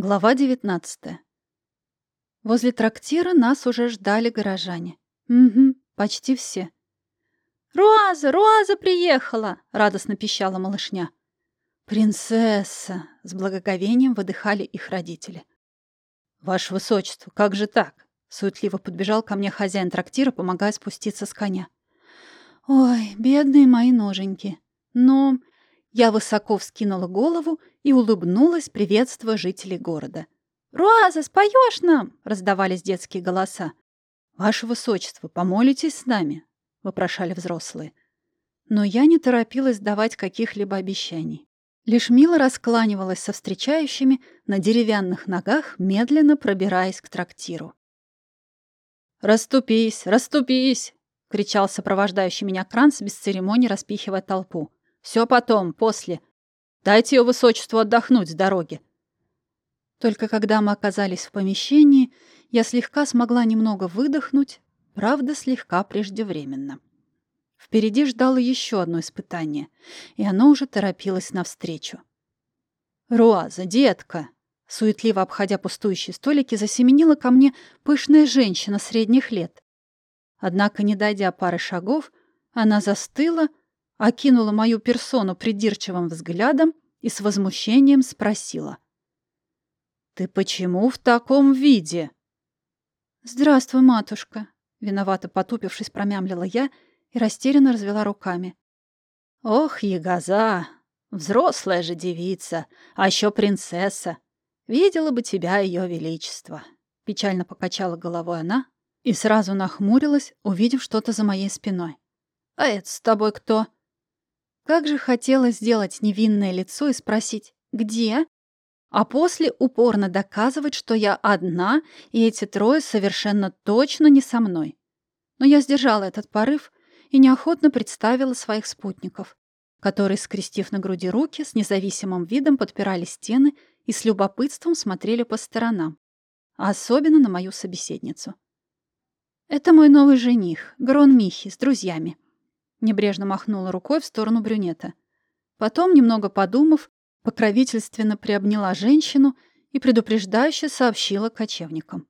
Глава 19. Возле трактира нас уже ждали горожане. Угу, почти все. «Руаза! Руаза приехала!» — радостно пищала малышня. «Принцесса!» — с благоговением выдыхали их родители. «Ваше высочество, как же так?» — суетливо подбежал ко мне хозяин трактира, помогая спуститься с коня. «Ой, бедные мои ноженьки! Но я высоко вскинула голову и улыбнулась, приветствуя жителей города. «Руаза, споешь нам?» — раздавались детские голоса. «Ваше высочество, помолитесь с нами?» — вопрошали взрослые. Но я не торопилась давать каких-либо обещаний. Лишь мило раскланивалась со встречающими на деревянных ногах, медленно пробираясь к трактиру. «Раступись, раступись!» — кричал сопровождающий меня Кранц, без церемонии распихивая толпу. Все потом, после. Дайте ее высочеству отдохнуть с дороги. Только когда мы оказались в помещении, я слегка смогла немного выдохнуть, правда, слегка преждевременно. Впереди ждало еще одно испытание, и оно уже торопилось навстречу. «Руаза, детка!» Суетливо обходя пустующие столики, засеменила ко мне пышная женщина средних лет. Однако, не дойдя пары шагов, она застыла, окинула мою персону придирчивым взглядом и с возмущением спросила. «Ты почему в таком виде?» «Здравствуй, матушка», — виновато потупившись, промямлила я и растерянно развела руками. «Ох, ягоза! Взрослая же девица, а еще принцесса! Видела бы тебя ее величество!» Печально покачала головой она и сразу нахмурилась, увидев что-то за моей спиной. «А это с тобой кто?» Как же хотелось сделать невинное лицо и спросить «Где?», а после упорно доказывать, что я одна, и эти трое совершенно точно не со мной. Но я сдержала этот порыв и неохотно представила своих спутников, которые, скрестив на груди руки, с независимым видом подпирали стены и с любопытством смотрели по сторонам, а особенно на мою собеседницу. Это мой новый жених, Грон Михи, с друзьями. Небрежно махнула рукой в сторону брюнета. Потом, немного подумав, покровительственно приобняла женщину и предупреждающе сообщила кочевникам.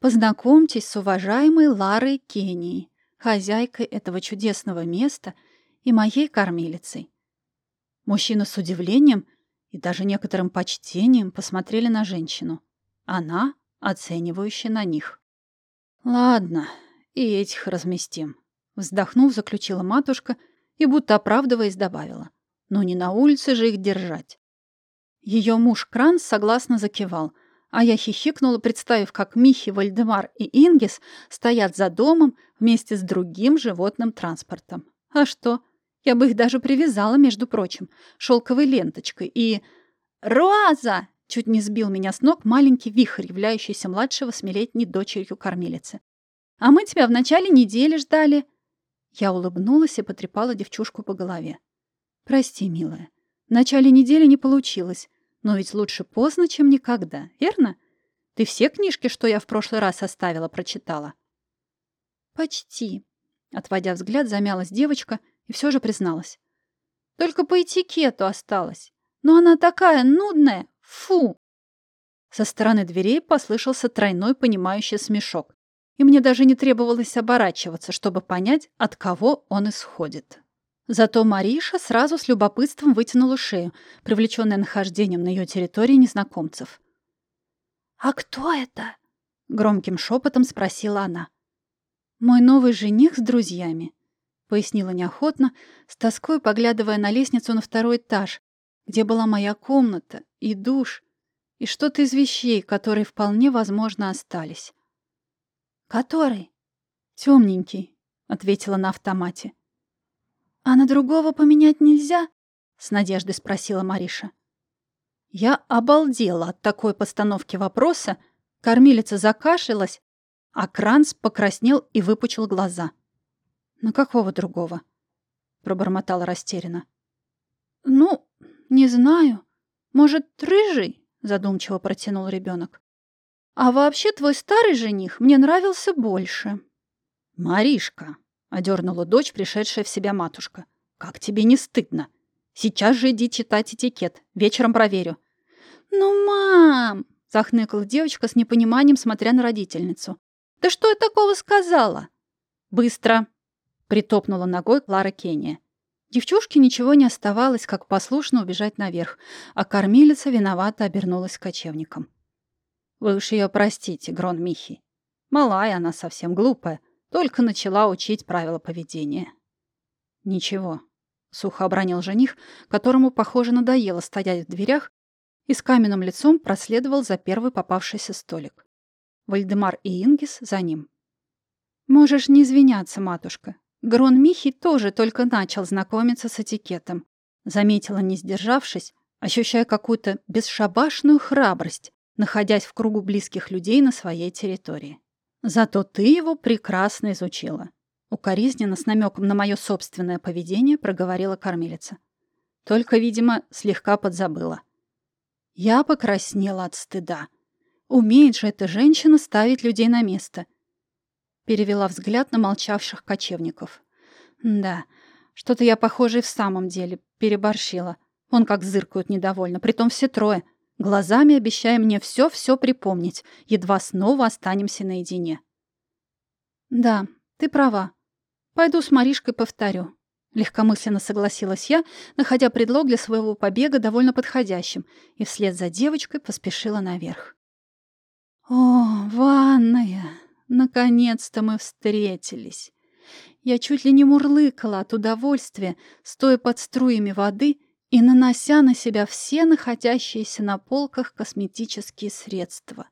«Познакомьтесь с уважаемой Ларой Кенией, хозяйкой этого чудесного места и моей кормилицей». Мужчина с удивлением и даже некоторым почтением посмотрели на женщину. Она оценивающая на них. «Ладно, и этих разместим», Вздохнув, заключила матушка и, будто оправдываясь, добавила. «Но не на улице же их держать». Ее муж Кранс согласно закивал, а я хихикнула, представив, как Михи, Вальдемар и Ингис стоят за домом вместе с другим животным транспортом. А что? Я бы их даже привязала, между прочим, шелковой ленточкой и... «Руаза!» — чуть не сбил меня с ног маленький вихрь, являющийся младшего смелетней дочерью кормилицы. «А мы тебя в начале недели ждали». Я улыбнулась и потрепала девчушку по голове. «Прости, милая. В начале недели не получилось, но ведь лучше поздно, чем никогда, верно? Ты все книжки, что я в прошлый раз оставила, прочитала?» «Почти», — отводя взгляд, замялась девочка и все же призналась. «Только по этикету осталось. Но она такая нудная! Фу!» Со стороны дверей послышался тройной понимающий смешок и мне даже не требовалось оборачиваться, чтобы понять, от кого он исходит. Зато Мариша сразу с любопытством вытянула шею, привлеченная нахождением на ее территории незнакомцев. «А кто это?» — громким шепотом спросила она. «Мой новый жених с друзьями», — пояснила неохотно, с тоской поглядывая на лестницу на второй этаж, где была моя комната и душ, и что-то из вещей, которые вполне возможно остались. «Который?» «Темненький», — ответила на автомате. «А на другого поменять нельзя?» — с надеждой спросила Мариша. Я обалдела от такой постановки вопроса, кормилица закашлялась, а Кранц покраснел и выпучил глаза. «На какого другого?» — пробормотала растерянно. «Ну, не знаю. Может, рыжий?» — задумчиво протянул ребенок. А вообще твой старый жених мне нравился больше. Маришка, одернула дочь, пришедшая в себя матушка. Как тебе не стыдно? Сейчас же иди читать этикет. Вечером проверю. «Ну, мам!» — захныкала девочка с непониманием, смотря на родительницу. «Да что я такого сказала?» «Быстро!» — притопнула ногой Клара Кения. Девчушке ничего не оставалось, как послушно убежать наверх, а кормилица виновато обернулась кочевником. «Вы уж ее простите, Грон Михи. Малая она совсем глупая, только начала учить правила поведения». «Ничего», — сухо обронил жених, которому, похоже, надоело стоять в дверях, и с каменным лицом проследовал за первый попавшийся столик. Вальдемар и Ингис за ним. «Можешь не извиняться, матушка. Грон Михи тоже только начал знакомиться с этикетом. Заметила, не сдержавшись, ощущая какую-то бесшабашную храбрость, находясь в кругу близких людей на своей территории. Зато ты его прекрасно изучила. Укоризненно, с намеком на мое собственное поведение, проговорила кормилица. Только, видимо, слегка подзабыла. Я покраснела от стыда. Умеет же эта женщина ставить людей на место — Перевела взгляд на молчавших кочевников. Да, что-то я, похоже, и в самом деле переборщила. Он как зыркают недовольно, притом все трое. Глазами обещая мне все-все припомнить, едва снова останемся наедине. Да, ты права. Пойду с Маришкой повторю. Легкомысленно согласилась я, находя предлог для своего побега довольно подходящим, и вслед за девочкой поспешила наверх. «О, ванная!» Наконец-то мы встретились. Я чуть ли не мурлыкала от удовольствия, стоя под струями воды и нанося на себя все находящиеся на полках косметические средства.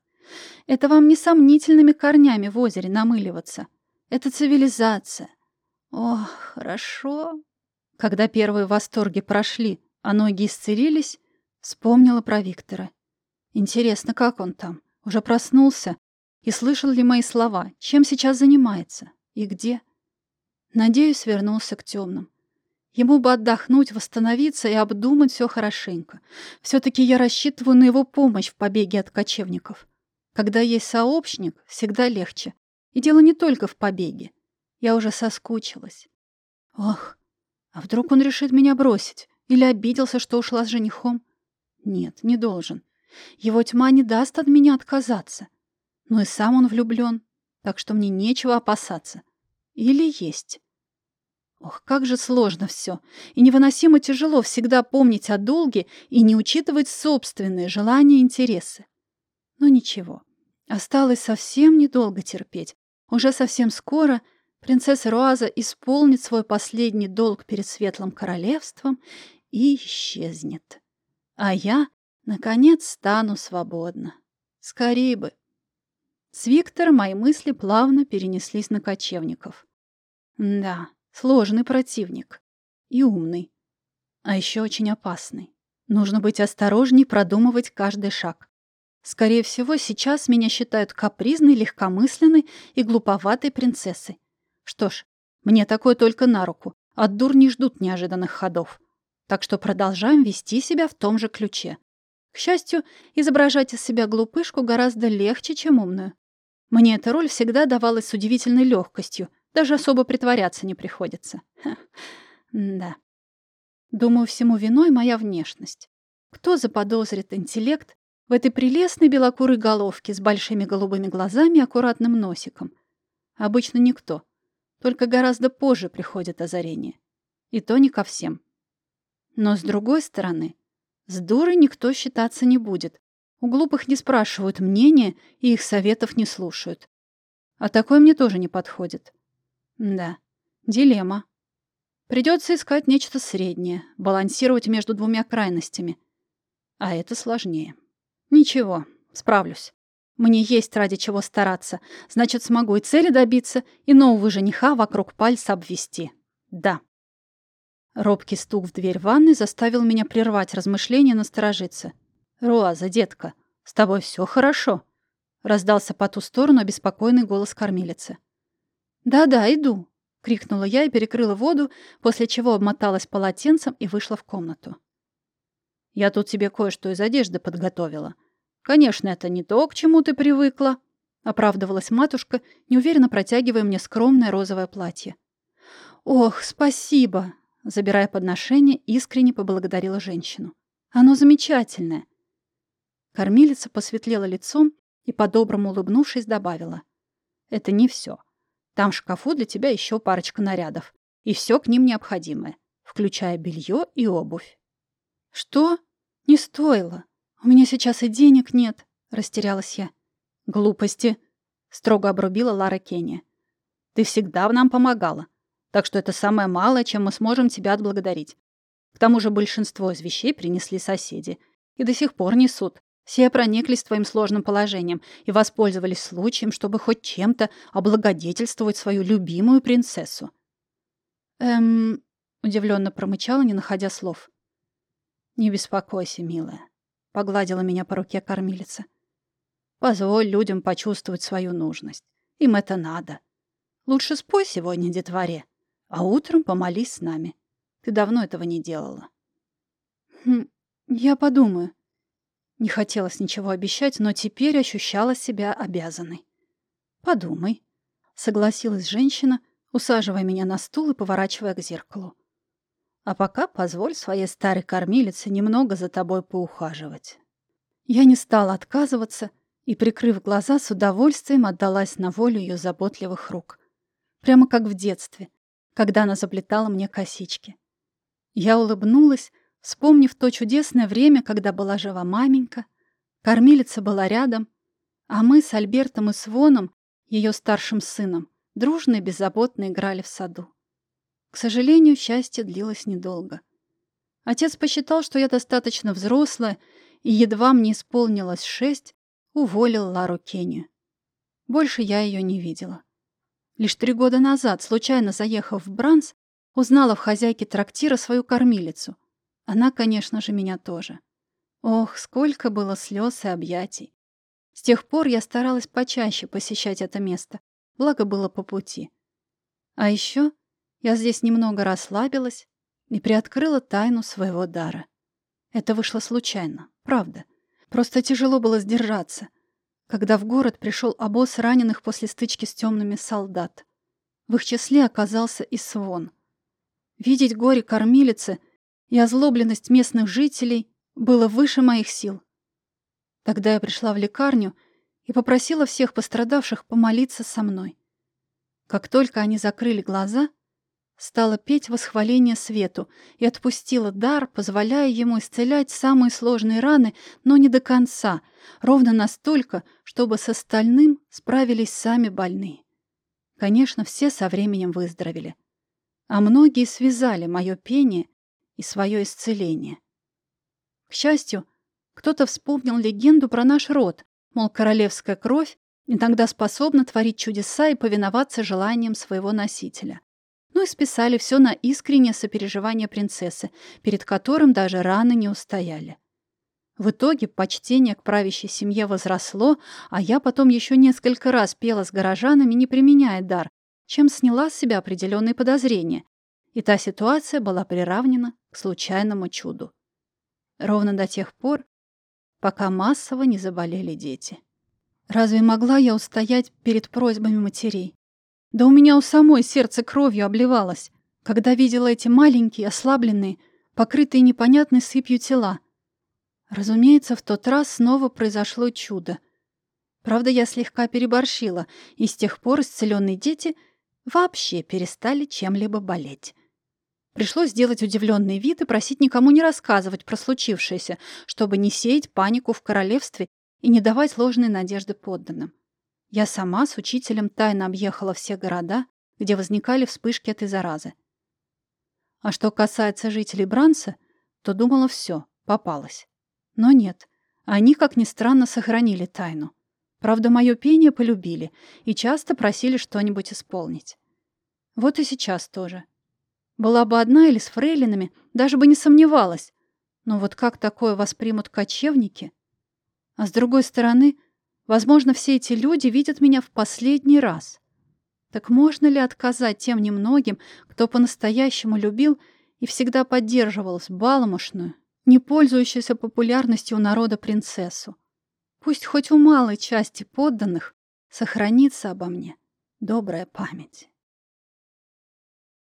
Это вам не сомнительными корнями в озере намыливаться. Это цивилизация. Ох, хорошо. Когда первые восторги прошли, а ноги исцелились, вспомнила про Виктора. Интересно, как он там? Уже проснулся? И слышал ли мои слова, чем сейчас занимается и где? Надеюсь, вернулся к темным. Ему бы отдохнуть, восстановиться и обдумать все хорошенько. Все-таки я рассчитываю на его помощь в побеге от кочевников. Когда есть сообщник, всегда легче. И дело не только в побеге. Я уже соскучилась. Ох, а вдруг он решит меня бросить? Или обиделся, что ушла с женихом? Нет, не должен. Его тьма не даст от меня отказаться. Но и сам он влюблен, так что мне нечего опасаться. Или есть. Ох, как же сложно все, и невыносимо тяжело всегда помнить о долге и не учитывать собственные желания и интересы. Но ничего, осталось совсем недолго терпеть. Уже совсем скоро принцесса Руаза исполнит свой последний долг перед Светлым Королевством и исчезнет. А я, наконец, стану свободна. Скорее бы. С Виктора мои мысли плавно перенеслись на кочевников. Да, сложный противник. И умный. А еще очень опасный. Нужно быть осторожней, продумывать каждый шаг. Скорее всего, сейчас меня считают капризной, легкомысленной и глуповатой принцессой. Что ж, мне такое только на руку. От дур не ждут неожиданных ходов. Так что продолжаем вести себя в том же ключе. К счастью, изображать из себя глупышку гораздо легче, чем умную. Мне эта роль всегда давалась с удивительной легкостью, даже особо притворяться не приходится. Ха. Да. Думаю, всему виной моя внешность. Кто заподозрит интеллект в этой прелестной белокурой головке с большими голубыми глазами и аккуратным носиком? Обычно никто. Только гораздо позже приходит озарение. И то не ко всем. Но с другой стороны, с дурой никто считаться не будет, у глупых не спрашивают мнения и их советов не слушают. А такое мне тоже не подходит. Да, дилемма. Придется искать нечто среднее, балансировать между двумя крайностями. А это сложнее. Ничего, справлюсь. Мне есть ради чего стараться. Значит, смогу и цели добиться, и нового жениха вокруг пальца обвести. Да. Робкий стук в дверь ванной заставил меня прервать размышления и насторожиться. «Руаза, детка, с тобой все хорошо?» — раздался по ту сторону обеспокоенный голос кормилицы. «Да-да, иду», — крикнула я и перекрыла воду, после чего обмоталась полотенцем и вышла в комнату. «Я тут тебе кое-что из одежды подготовила. Конечно, это не то, к чему ты привыкла», — оправдывалась матушка, неуверенно протягивая мне скромное розовое платье. «Ох, спасибо!» — забирая подношение, искренне поблагодарила женщину. «Оно замечательное. Кормилица посветлела лицом и, по-доброму улыбнувшись, добавила. «Это не все. Там в шкафу для тебя еще парочка нарядов. И все к ним необходимое, включая белье и обувь». «Что? Не стоило. У меня сейчас и денег нет», — растерялась я. «Глупости», — строго обрубила Лара Кенни. «Ты всегда нам помогала, так что это самое малое, чем мы сможем тебя отблагодарить. К тому же большинство из вещей принесли соседи и до сих пор несут. Все прониклись твоим сложным положением и воспользовались случаем, чтобы хоть чем-то облагодетельствовать свою любимую принцессу. Эм, удивленно промычала, не находя слов. Не беспокойся, милая, погладила меня по руке кормилица. Позволь людям почувствовать свою нужность. Им это надо. Лучше спой сегодня детворе, а утром помолись с нами. Ты давно этого не делала. Хм, я подумаю, не хотелось ничего обещать, но теперь ощущала себя обязанной. «Подумай», — согласилась женщина, усаживая меня на стул и поворачивая к зеркалу. «А пока позволь своей старой кормилице немного за тобой поухаживать». Я не стала отказываться и, прикрыв глаза, с удовольствием отдалась на волю ее заботливых рук. Прямо как в детстве, когда она заплетала мне косички. Я улыбнулась, Вспомнив то чудесное время, когда была жива маменька, кормилица была рядом, а мы с Альбертом и Своном, ее старшим сыном, дружно и беззаботно играли в саду. К сожалению, счастье длилось недолго. Отец посчитал, что я достаточно взрослая, и едва мне исполнилось шесть, уволил Лару Кенни. Больше я ее не видела. Лишь три года назад, случайно заехав в Бранс, узнала в хозяйке трактира свою кормилицу — она, конечно же, меня тоже. Ох, сколько было слез и объятий. С тех пор я старалась почаще посещать это место, благо было по пути. А еще я здесь немного расслабилась и приоткрыла тайну своего дара. Это вышло случайно, правда. Просто тяжело было сдержаться, когда в город пришел обоз раненых после стычки с темными солдат. В их числе оказался и Свон. Видеть горе кормилицы и озлобленность местных жителей было выше моих сил. Тогда я пришла в лекарню и попросила всех пострадавших помолиться со мной. Как только они закрыли глаза, стала петь восхваление свету и отпустила дар, позволяя ему исцелять самые сложные раны, но не до конца, ровно настолько, чтобы с остальным справились сами больные. Конечно, все со временем выздоровели. А многие связали мое пение и свое исцеление. К счастью, кто-то вспомнил легенду про наш род, мол, королевская кровь иногда способна творить чудеса и повиноваться желаниям своего носителя. Ну и списали все на искреннее сопереживание принцессы, перед которым даже раны не устояли. В итоге почтение к правящей семье возросло, а я потом еще несколько раз пела с горожанами, не применяя дар, чем сняла с себя определенные подозрения, и та ситуация была приравнена к случайному чуду. Ровно до тех пор, пока массово не заболели дети. Разве могла я устоять перед просьбами матерей? Да у меня у самой сердце кровью обливалось, когда видела эти маленькие, ослабленные, покрытые непонятной сыпью тела. Разумеется, в тот раз снова произошло чудо. Правда, я слегка переборщила, и с тех пор исцеленные дети вообще перестали чем-либо болеть. Пришлось сделать удивленный вид и просить никому не рассказывать про случившееся, чтобы не сеять панику в королевстве и не давать ложной надежды подданным. Я сама с учителем тайно объехала все города, где возникали вспышки этой заразы. А что касается жителей Бранса, то думала все, попалась. Но нет, они, как ни странно, сохранили тайну. Правда, мое пение полюбили и часто просили что-нибудь исполнить. Вот и сейчас тоже. Была бы одна или с фрейлинами, даже бы не сомневалась. Но вот как такое воспримут кочевники? А с другой стороны, возможно, все эти люди видят меня в последний раз. Так можно ли отказать тем немногим, кто по-настоящему любил и всегда поддерживал сбаломошную, не пользующуюся популярностью у народа принцессу? Пусть хоть у малой части подданных сохранится обо мне добрая память.